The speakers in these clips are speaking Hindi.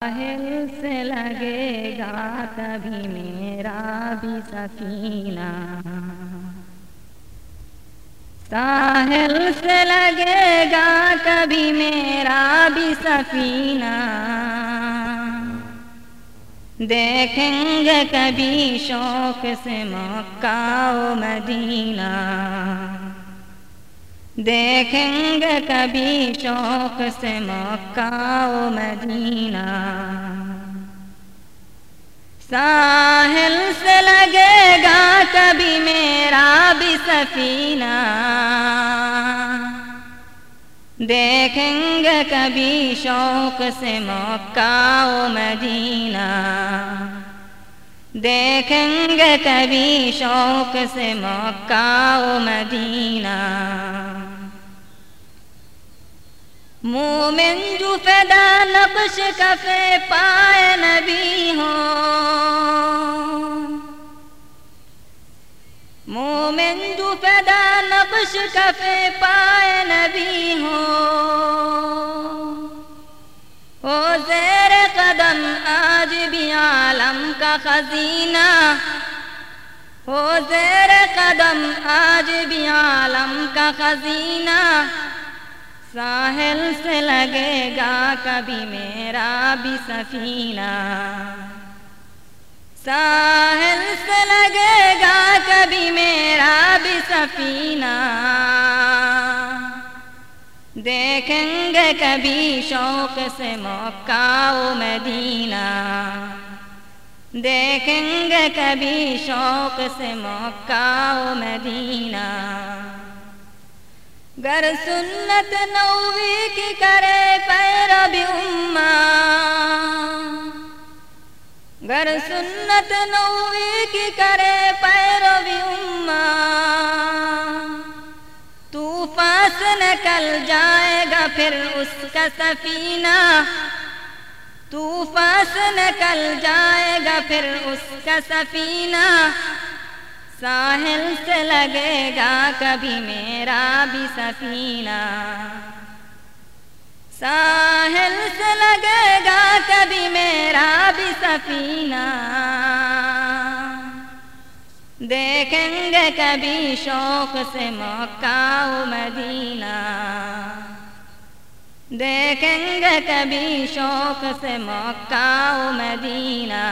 साहिल से लगेगा कभी मेरा भी सफीना साहिल से लगेगा कभी मेरा भी सफीना देखेंगे कभी शौक से मक्का मदीना। देखेंगे कभी शौक से मक्का मदीना। साहिल से लगेगा कभी मेरा भी सफीना। देखेंगे कभी शौक से मक्का मदीना। देखेंगे कभी शौक से मक्का मदीना। मोमिन जो फदा नक्श कफे पाए नबी हो। मोमिन जो फदा नक्श कफे पाए नबी हो। ओ जेर कदम आज भी आलम का खजीना। हो जेर कदम आज भी आलम का खजीना। साहिल से लगेगा कभी मेरा भी सफीना। साहिल से लगेगा कभी मेरा भी सफीना। देखेंगे कभी शौक से मौका मदीना। देखेंगे कभी शौक से मौका मदीना। गर सुन्नत नौवी की करे पैरवी उम्मा। गर सुन्नत नौवी की करे पैरवी उम्मा। तूफ़ान से निकल जाएगा फिर उसका सफीना। तूफ़ान से निकल जाएगा फिर उसका सफीना। साहिल से लगेगा कभी मेरा भी सफीना साहिल से लगेगा कभी मेरा भी सफीना देखेंगे कभी शौक से मक्का मदीना। देखेंगे कभी शौक से मक्का मदीना।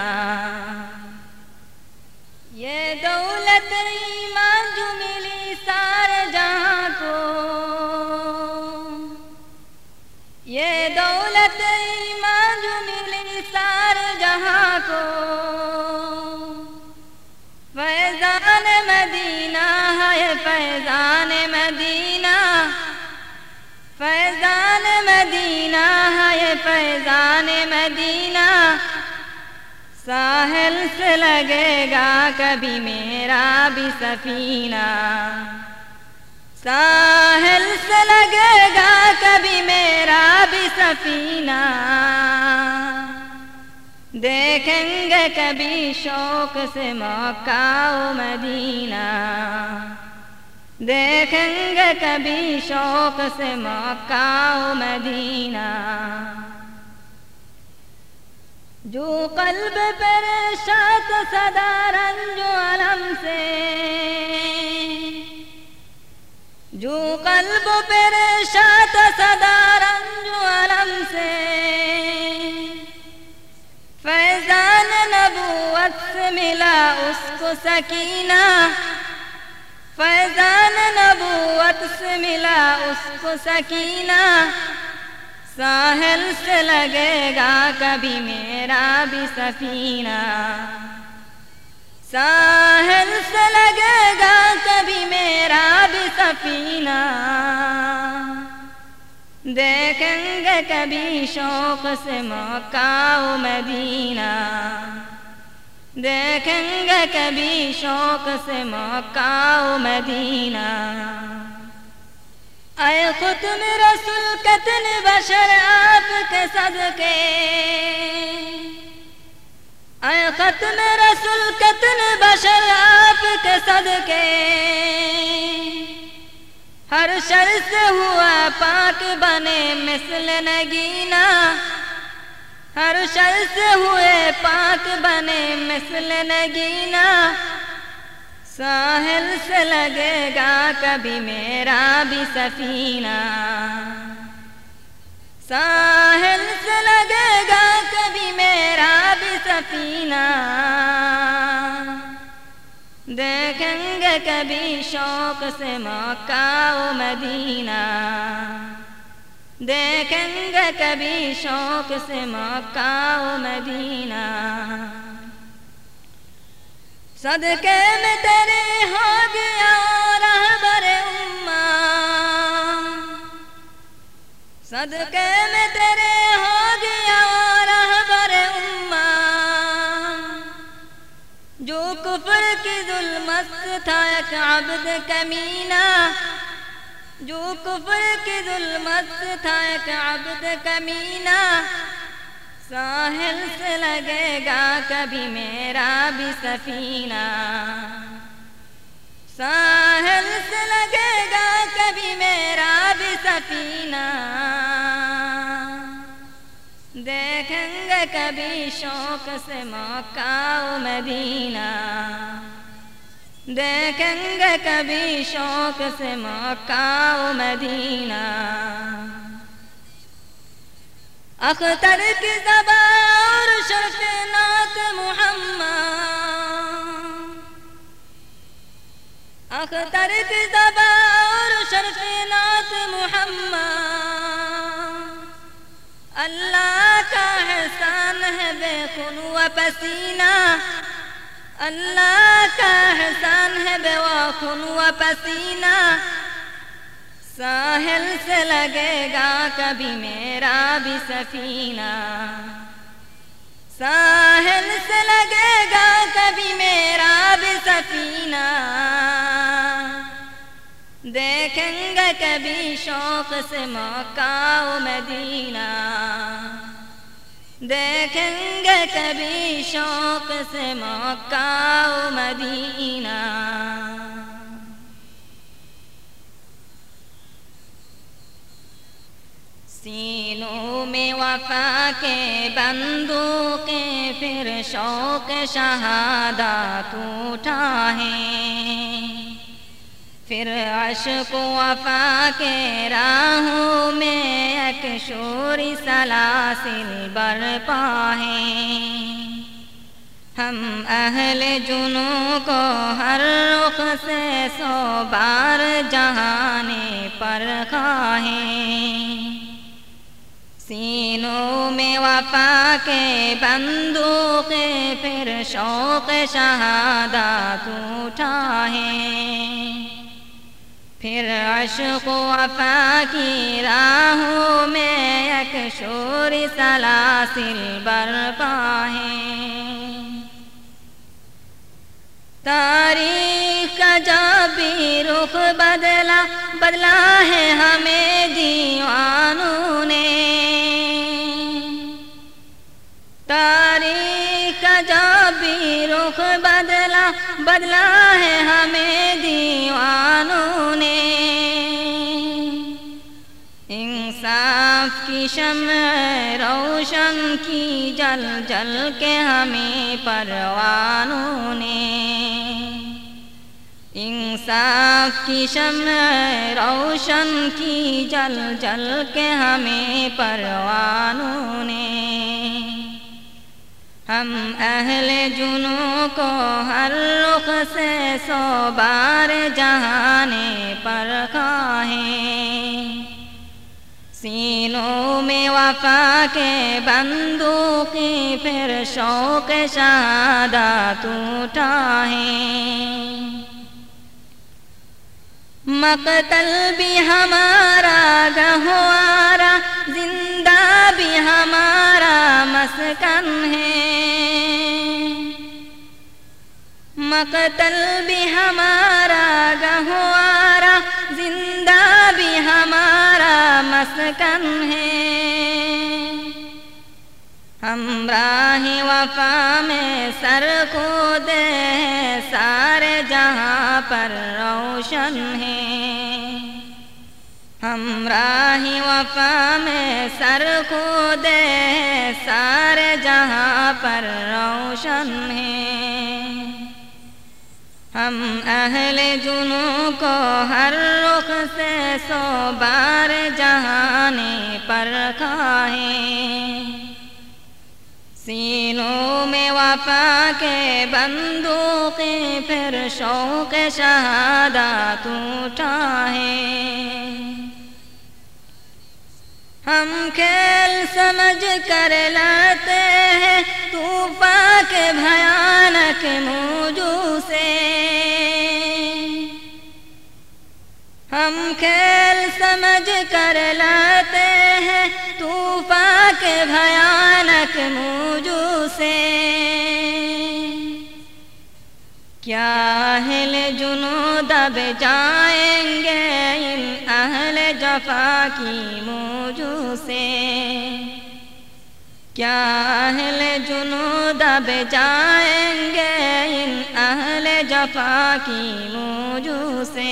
ये दौलत ईमान जो मिली सारे जहाँ को। ये दौलत ईमान जो मिली सारे जहाँ को। फैजान मदीना है, फैजान मदीना। फैजान मदीना है, फैजान मदीना। साहिल से लगेगा कभी मेरा भी सफीना। साहल से लगेगा कभी मेरा भी सफीना। देखेंगे कभी शौक से मौका ओ मदीना। देखेंगे कभी शौक से मौका ओ मदीना। जो कल्ब परेशात सदा रंजो अलम से। जो कल्ब परेशात सदा रंजो अलम से। फैजान नबूवत से मिला उसको सकीना। फैजान नबूवत से मिला उसको सकीना। साहिल से लगेगा कभी मेरा भी सफीना। साहिल से लगेगा कभी मेरा भी सफीना। देखेंगे कभी शौक से मक्का मदीना। देखेंगे कभी शौक से मक्का मदीना। अय खुद रसुल कतन बशर आपके सदके। अय खत्म रसुल कतन बशर आपके सदके। हर शर से हुआ पाक बने मिसल नगीना। हर शर से हुए पाक बने मिसल नगीना। साहिल से लगेगा कभी मेरा भी सफीना। साहिल से लगेगा कभी मेरा भी सफीना। देखेंगे कभी शौक से मक्का मदीना। देखेंगे कभी शौक से मक्का मदीना। सदके में तेरे हो गया रहबर उम्मा। सदके में तेरे हो गया रहबर उम्मा। जो कुफर की जुल्मत था एक अब्द कमीना जो कुफर की जुल्मत था एक अब्द कमीना साहिल से लगेगा कभी मेरा भी सफीना। साहिल से लगेगा कभी मेरा भी सफीना। देखेंगे कभी शौक से मौका मदीना। देखेंगे कभी शौक से मौका मदीना। अख्तर की जबा और शर्फ नात मोहम्मद अख्तर की जबा और शर्फ नात मोहम्मद अल्लाह का एहसान है बेखुन व पसीना अल्लाह का एहसान है बेवखुन व पसीना साहिल से लगेगा कभी मेरा भी सफीना। साहल से लगेगा कभी मेरा भी सफीना। देखेंगे कभी शौक से मौका मदीना। देखेंगे कभी शौक से मौका मदीना। सीनों में वफा के बंदू के फिर शौक शहादत उठा है फिर अशक वफा के राहों में एक शोरी सलासिल बरपा है हम अहल जुनू को हर रुख से सौ बार जहाने पर खाएँ सीनों में वफा के बंदू के फिर शौक शहादत उठा है। फिर अशक वफा की राहों में एक शोर सलासिल बरपा है। तारीख का जब भी रुख बदला बदला है हमें दीवानों ने। रुख बदला बदला है हमें दीवानों ने। इंसाफ की शम, रोशन की जल जल के हमें परवानों ने। इंसाफ की शम, रोशन की जल जल के हमें परवानों ने। हम अहले जुनू को हर रुख से सौ बार जहाने पर खाएँ सीनों में वफा के बंदू की फिर शौक शहादत उठा है मकतल भी हमारा गहवारा ज़िंदा भी हमारा मस्कन है। मकतल भी हमारा, गहवारा, ज़िंदा भी हमारा मस्कन है। हम राह वफा में सर को दे सारे जहाँ पर रोशन है। हम राही वफा में सर को दे, सारे जहाँ पर रोशन है। हम अहले जुनू को हर रुख से सो बार जहाने पर खाए सीनों में वफा के बंदूक फिर शौक शहादा टूटा है हम खेल समझ कर लाते हैं तूफा के भयानक मौजू से। हम खेल समझ कर लाते हैं तूफा के भयानक मौजू से। क्या अहल जुनू दब जाएँगे अहल जफा की मौजू से। क्या अहल जुनू दब जाएँगे इन अहल जफा की मौजू से?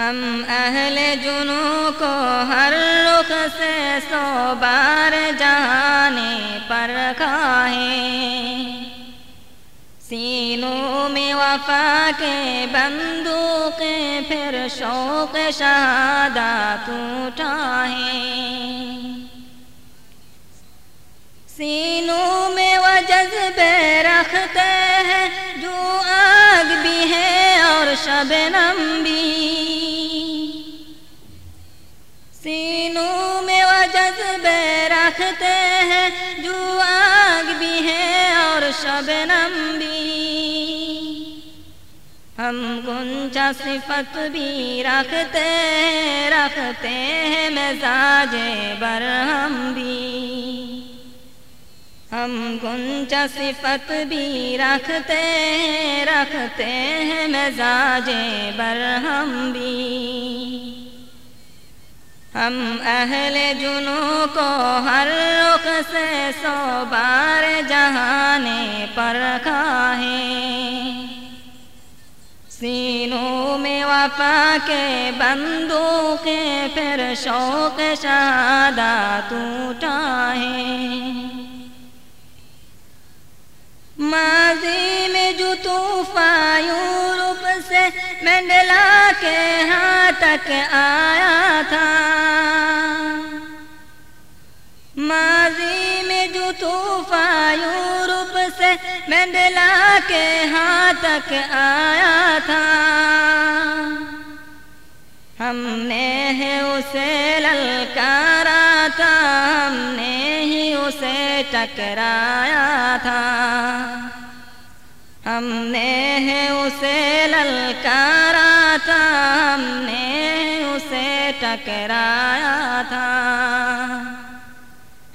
हम अहल जुनू को हर रुख से सो बार जहाने पर खाए सीनों में वफा के बंदूक, फिर शौक शहादा टूटा है। सीनों में वह जज्बे रखते हैं, जो आग भी है और शबनम भी। सीनों में वह जज्बे रखते हैं, जो आग भी है और शबनम भी। हम गुंजा सिफत भी रखते रखते हैं मिजाज बरहम भी। हम गुंजा सिफत भी रखते रखते हैं मिजाज बरहम भी। हम अहले जुनू को हर रुख से सो बार जहाने पर खाए सीनों में वफा के बंदों के फिर शौक शहादा टूटा है। माजी में जो तूफा यूरोप से मंडला के यहाँ तक आया था। माजी में जो तूफा यूरोप से मंडला के यहाँ तक आया था। हमने है उसे ललकारा था, हमने ही उसे टकराया था। हमने है उसे ललकारा था, हमने उसे टकराया था।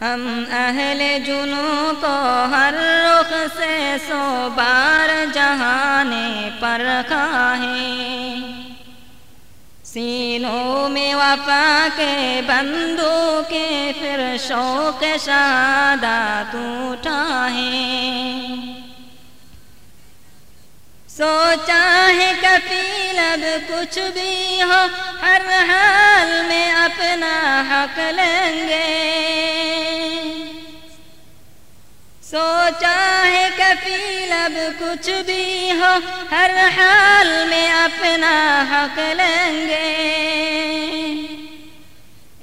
हम अहले जुनू को हर रुख से सो बार जहाने पर खाए सीनों में वफा के बंदू के फिर शौक शादा टूटा है सोचा है कफील अब कुछ भी हो, हर हाल में अपना हक लेंगे। सोचा है कफील अब कुछ भी हो, हर हाल में अपना हक लेंगे।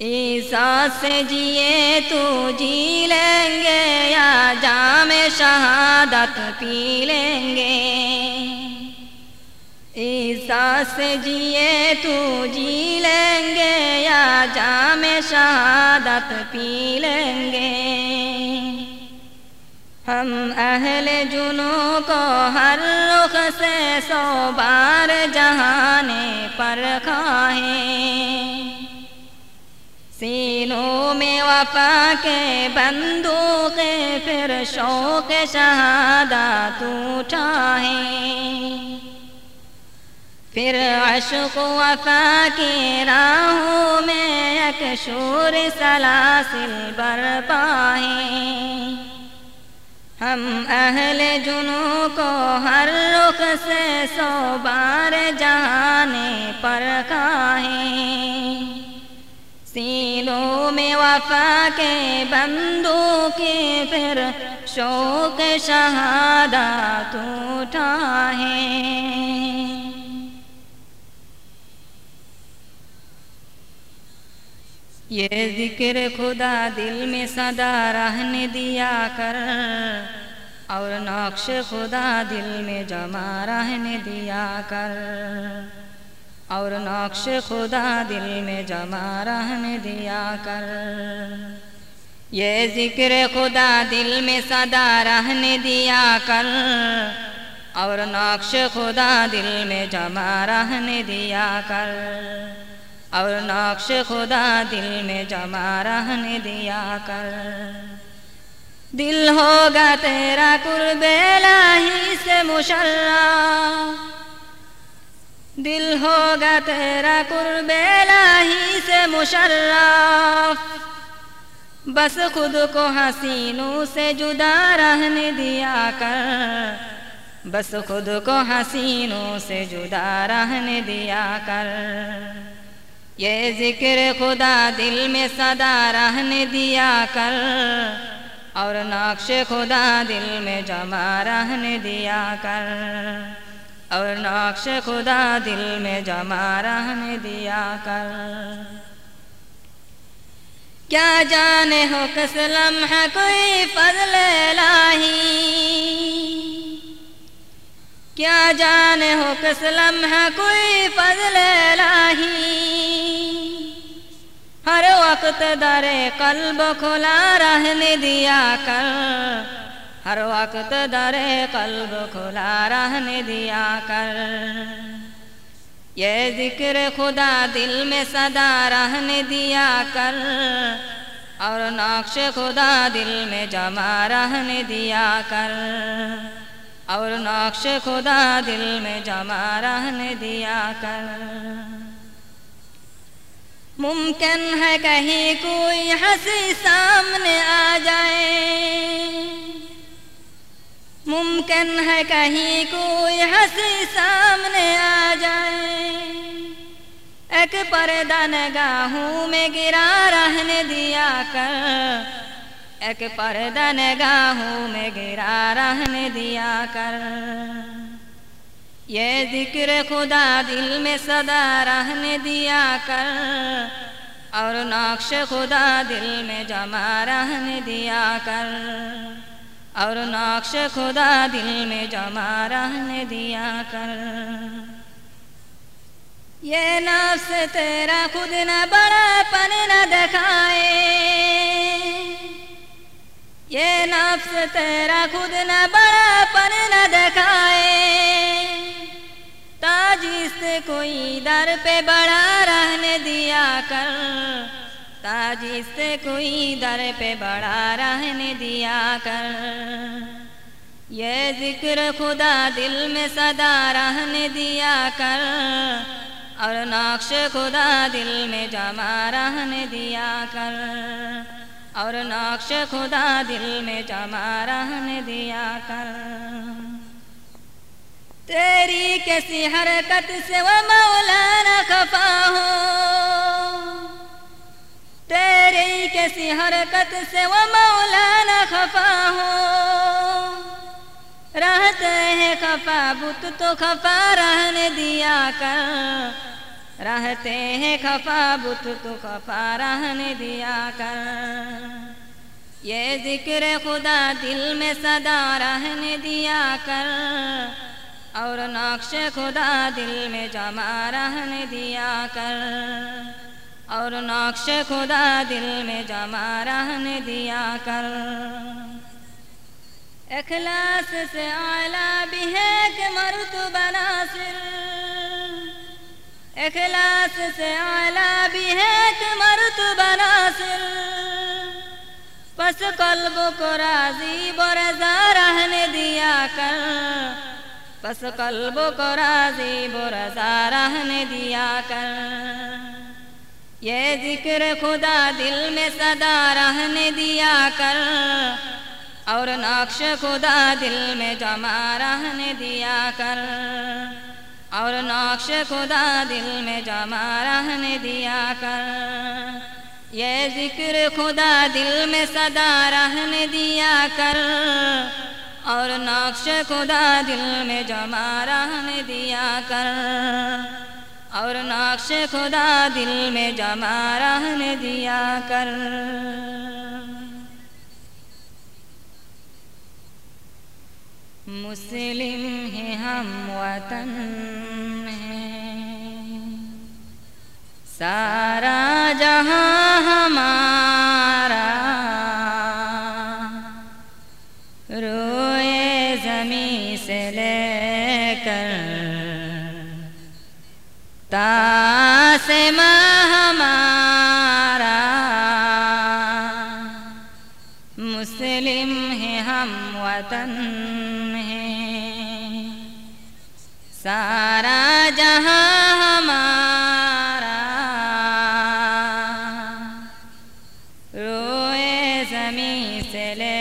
ईसा से जिए तो जी लेंगे, या जाम शहादत पी लेंगे। ईसा से जिए तू, जी लेंगे, या जाम शहादत पी लेंगे। हम अहले जुनू को हर रुख से सौ बार जहाने पर खाए। सीनों में वफा के बंदूक, फिर शौक शहादा टूटा है फिर अशक वफा की राहों में एक शोर सलासिल बरपा है हम अहल जुनू को हर रुख से सौ बार जहाने पर खाएँ सीनों में वफा के बंदू के फिर शोक शहादत उठाए ये ज़िक्र खुदा दिल में सदा रहने दिया कर। और नक्श खुदा दिल में जमा रहने दिया कर। और नक्श खुदा दिल में जमा रहने दिया कर। ये ज़िक्र खुदा दिल में सदा रहने दिया कर। और नक्श खुदा दिल में जमा रहने दिया कर। और नक्श खुदा दिल में जमा रहने दिया कर। दिल होगा तेरा कुर्बेलाही से मुशर्रा। दिल होगा तेरा कुर्बेलाही से मुशर्रफ बस खुद को हसीनों से जुदा रहने दिया कर। बस खुद को हसीनों से जुदा रहने दिया कर। ये ज़िक्र खुदा दिल में सदा रहने दिया कर, और नक्श खुदा दिल में जमा रहने दिया कर, और नक्श खुदा दिल में जमा रहने दिया कर। क्या जाने हो किस लम्हा कोई फजल लाही? क्या जाने हो किस लम्हा कोई फजल लाही हर वक्त दरे कल्ब खुला रहने दिया कर। हर वक्त दरे कल्ब खुला रहने दिया कर। ये ज़िक्र खुदा दिल में सदा रहने दिया कर। और नक्श खुदा दिल में जमा रहने दिया कर। और नक्श खुदा दिल में जमा रहने दिया कर। मुमकिन है कहीं कोई हँसी सामने आ जाए। मुमकिन है कहीं कोई हँसी सामने आ जाए। एक पर्दा नगाहों में गिरा रहने दिया कर। एक पर्दा नगाहों में गिरा रहने दिया कर। ये ज़िक्र खुदा दिल में सदा रहने दिया कर। और नक्श खुदा दिल में जमा रहने दिया कर। और नक्श खुदा दिल में जमा रहने दिया कर। ये नफ्स तेरा खुद न बड़ापन न दिखाए। ये नफ्स तेरा खुद न बड़ापन न दिखाए। ताजी से कोई दर पे बड़ा रहने दिया कर। ताजी से कोई दर पे बड़ा रहने दिया कर। ये ज़िक्र खुदा दिल में सदा रहने दिया कर। और नक्श खुदा दिल में जमा रहने दिया कर। और नक्श खुदा दिल में जमा रहने दिया कर। तेरी कैसी हरकत से वो मौलाना खफा हो। तेरी कैसी हरकत से वो मौलाना खफा हो। रहते हैं खफा बुत तो खफा रहने दिया कर। रहते हैं खफा बुत तो खफा रहने दिया कर। ये ज़िक्र खुदा दिल में सदा रहने दिया कर। और नक्श खुदा दिल में जमा रहने दिया कर। और नक्श खुदा दिल में जमा रहने दिया कर। इखलास से आला भी है कि मरुतबा नासिर इखलास से आला भी है कि मरुतबा नासिर। पस कल्ब को राज़ी बरजा रहने दिया कर। पस कल्ब को राज़ी बरजा रहने दिया कर। ये ज़िक्र खुदा दिल में सदा रहने दिया कर। और नक्श खुदा दिल में जमा रहने दिया कर। और नक्श खुदा दिल में जमा रहने दिया कर। ये ज़िक्र खुदा दिल में सदा रहने दिया कर। और नक्श खुदा दिल में जमा रहने दिया कर। और नक्श खुदा दिल में जमा रहने दिया कर। मुस्लिम है हम वतन। सारा जहाँ हमारा रोए जमी से लेकर तासमा हमारा जमी से लेकर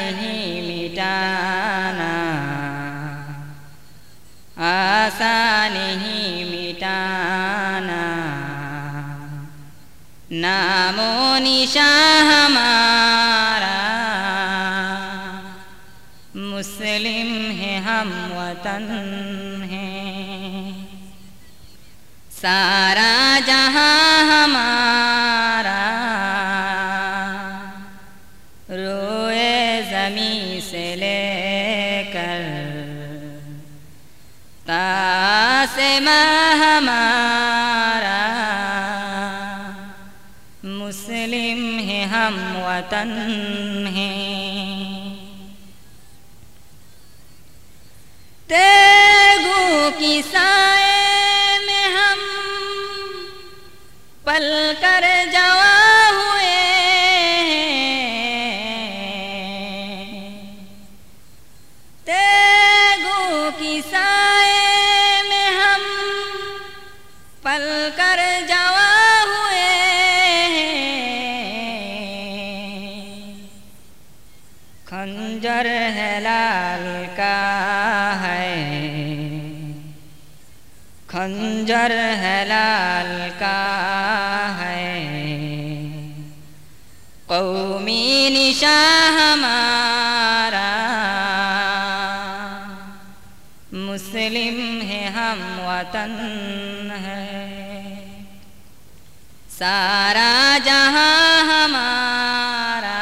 आसान ही मिटाना। आसान ही मिटाना। नामो निशा हमारा। मुस्लिम है हम वतन है। सारा साए में हम पल कर जवा खंजर है लाल का है। कौमी निशा हमारा। मुस्लिम है हम वतन है। सारा जहाँ हमारा।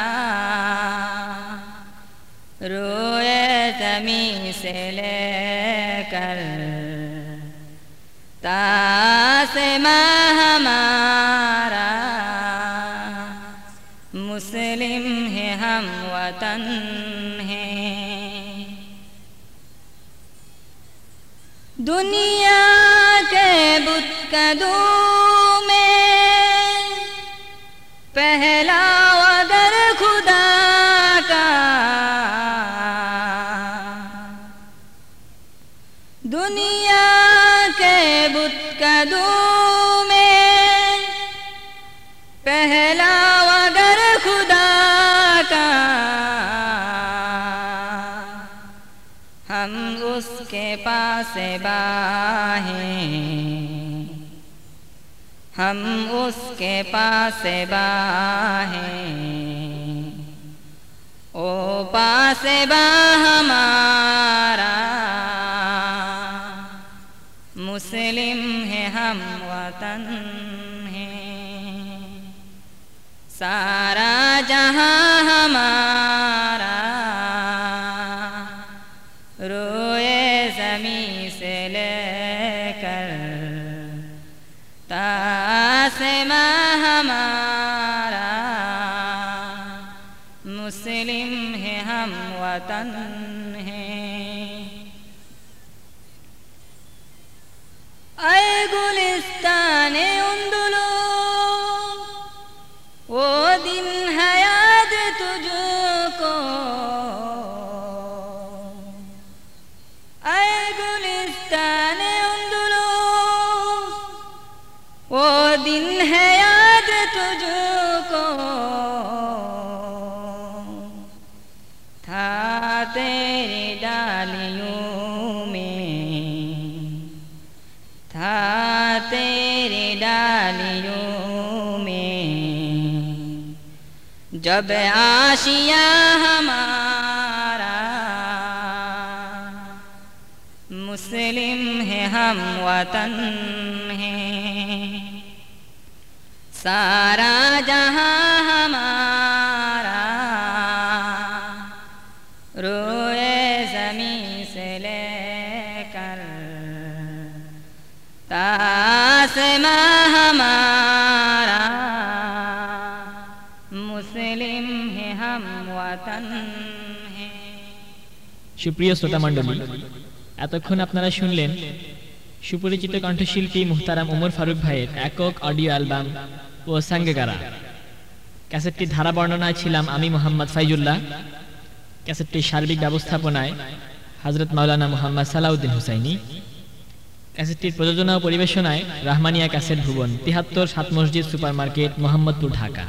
रोए जमी से लेकर कदों में पहला अगर खुदा का। दुनिया के बुत कदों में पहला अगर खुदा का। हम उसके पास बाहें। हम उसके पास बाहें। ओ पास बा हमारा। मुस्लिम है हम, वतन है। सारा जहाँ हमारा গুলিস্তান जब आशिया हमारा मुस्लिम है हम वतन है। सारा जहाँ সুপ্রিয় শ্রোতা মণ্ডলী, এতক্ষণ আপনারা শুনলেন সুপরিচিত কণ্ঠশিল্পী মুহতারাম উমর ফারুক ভাইয়ের একক অডিও অ্যালবাম ও সাঙ্গেগারা। ক্যাসেটটির ধারা বর্ণনায় ছিলাম আমি মোহাম্মদ ফাইজুল্লাহ। ক্যাসেটটির সার্বিক ব্যবস্থাপনায় হজরত মাওলানা মোহাম্মদ সালাউদ্দিন হুসাইনি। ক্যাসেটটির প্রযোজনা ও পরিবেশনায় রাহমানিয়া ক্যাসেট ভুবন, তিহাত্তর সাত মসজিদ সুপার মার্কেট মোহাম্মদপুর, ঢাকা।